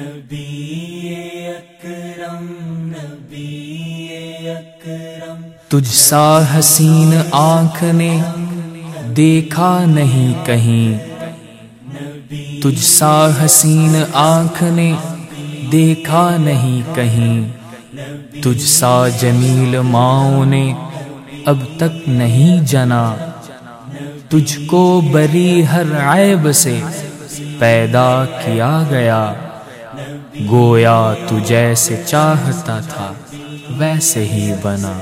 نبی اکرم نبی اکرم۔ تجھ سا حسین آنکھ نے دیکھا نہیں کہیں۔ تجھ سا حسین آنکھ نے دیکھا نہیں کہیں۔ تجھ سا جمیل ماؤں نے اب تک نہیں جنا۔ تجھ کو بری ہر عیب سے پیدا کیا گیا۔ گویا تو جیسے چاہتا تھا، ویسے ہی بنا۔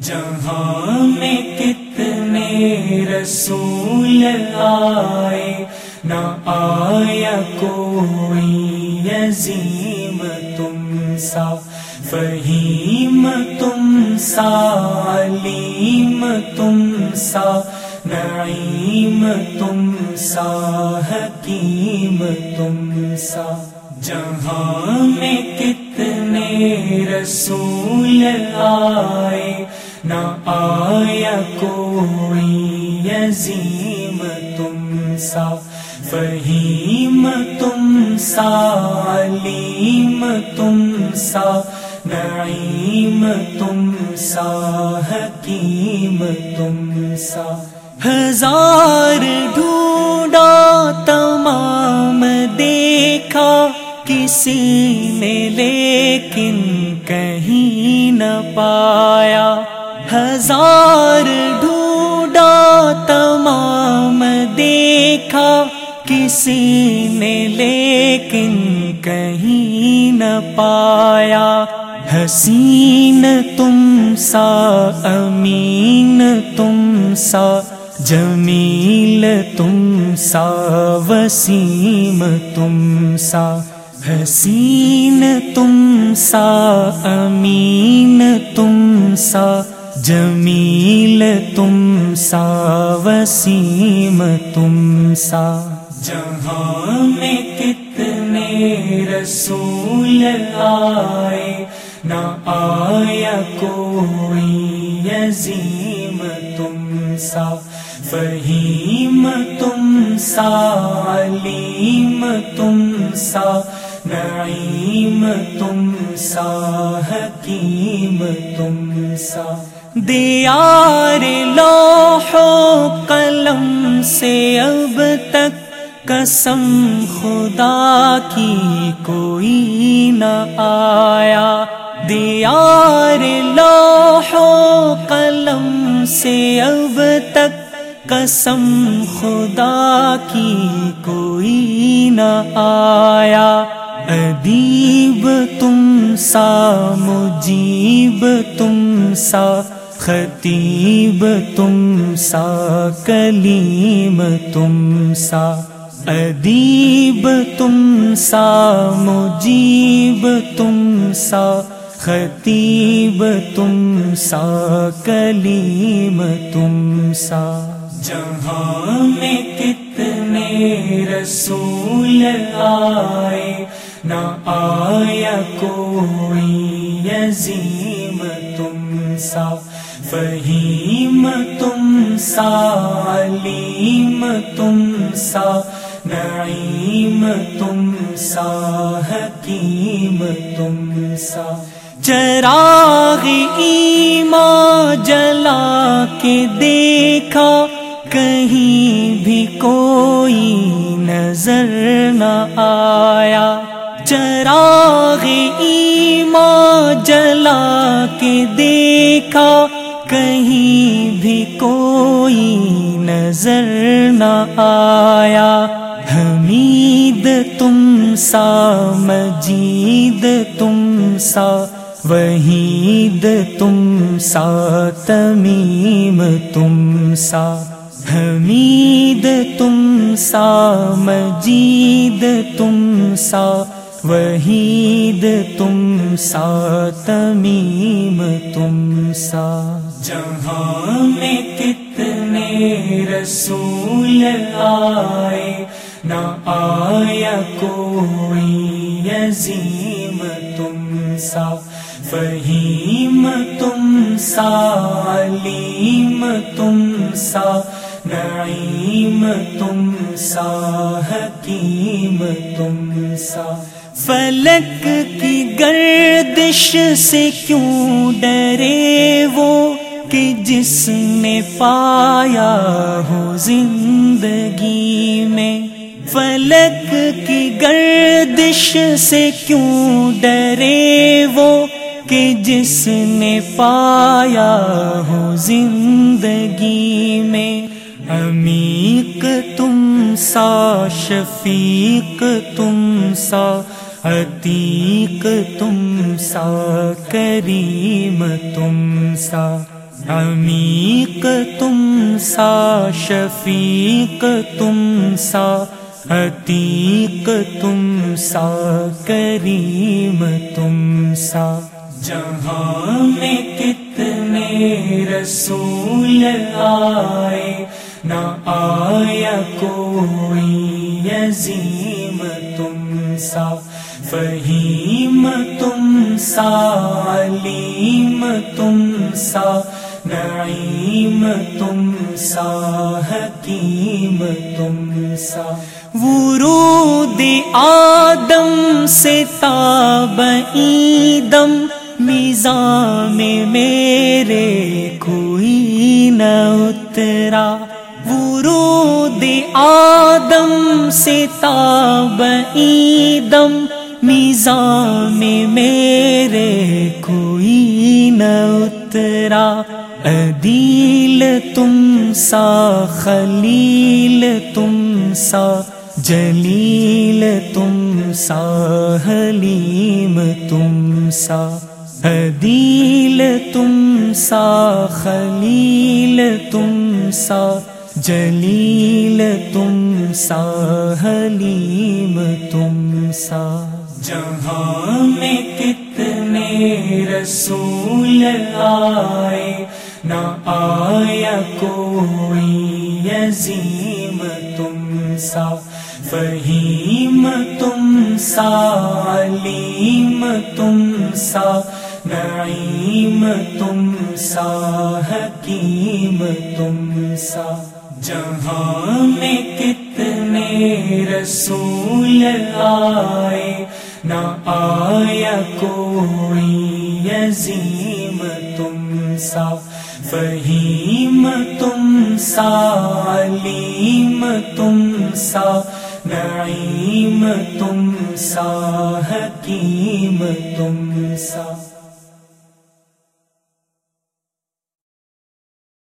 جہاں میں کتنے رسول آئے، نہ آیا کوئی عظیم تم سا۔ فہیم تم سا، علیم تم سا۔ نعیم تم سا حکیم تم سا۔ جہاں میں کتنے رسول آئے، نہ آیا کوئی عظیم تم سا۔ فہیم تم سا، علیم تم سا۔ نعیم تم سا، حکیم تم سا۔ ہزار ڈھونڈا، تمام دیکھا، کسی نے لیکن کہیں نہ پایا۔ ہزار ڈھونڈا، تمام دیکھا، کسی نے لیکن کہیں نہ پایا۔ حسین تم سا، امین تم سا جمیل تم سا، وسیم تم سا، حسین تم سا، امین تم سا، جمیل تم سا، وسیم تم سا۔ جہاں میں کتنے رسول آئے، نہ آیا کوئی عظیم تم سا۔ فہیم تم سا، علیم تم سا، نعیم تم سا، حکیم تم سا۔ دیار لوح و قلم سے اب تک قسم خدا کی کوئی نہ آیا۔ دیار لوح و قلم سے اب تک قسم خدا کی کوئی نہ آیا۔ ادیب تم سا، مجیب تم سا، خطیب تم سا، کلیم تم سا۔ ادیب تم سا، مجیب تم سا، خطیب تم سا، کلیم تم سا۔ جہاں میں کتنے رسول آئے، نہ آیا کوئی عظیم تم سا، فہیم تم سا، علیم تم سا، نعیم تم سا، حکیم تم سا۔ چراغ ایمان جلا کے دیکھا کہیں بھی کوئی نظر نہ آیا۔ چراغ ایمان جلا کے دیکھا۔ کہیں بھی کوئی نظر نہ آیا۔ حمید تم سا، مجید تم سا۔ وحید تم سا تمیم تم سا۔ حمید تم سا، مجید تم سا، وحید تم سا، تمیم تم سا۔ جہاں میں کتنے رسول آئے، نہ آیا کوئی عظیم تم سا۔ فہیم تم سا، علیم تم سا۔ نعیم تم سا، حکیم تم سا۔ فلک کی گردش سے کیوں ڈرے وہ؟ کہ جس نے پایا ہو زندگی میں۔ فلک کی گردش سے کیوں ڈرے وہ؟ کہ جس نے پایا ہو زندگی میں۔ امیق تم سا، شفیق تم سا، عتیق تم سا، کریم تم سا امیق تم سا، شفیق تم سا، عتیق تم سا، کریم تم سا۔ جہاں میں کتنے رسول آئے نہ آیا کوئی عظیم تم سا، فہیم تم سا، علیم تم سا، نعیم تم سا، حکیم تم سا۔ ورود آدم سے تاب ایدم، میزان میں میرے کوئی نہ اترا۔ ورود آدم سے تاب ایدم، میزان میں میرے کوئی نہ اترا۔ عدیل تم سا، خلیل تم سا، جلیل تم سا، حلیم تم سا۔ عدیل تم سا، خلیل تم سا۔ جلیل تم سا، حلیم تم سا۔ جہاں میں کتنے رسول آئے، نہ آیا کوئی عظیم تم سا۔ فہیم تم سا، علیم تم سا۔ نعیم تم سا حکیم تم سا۔ جہاں میں کتنے رسول آئے، نہ آیا کوئی عظیم تم سا۔ فہیم تم سا، علیم تم سا۔ نعیم تم سا، حکیم تم سا۔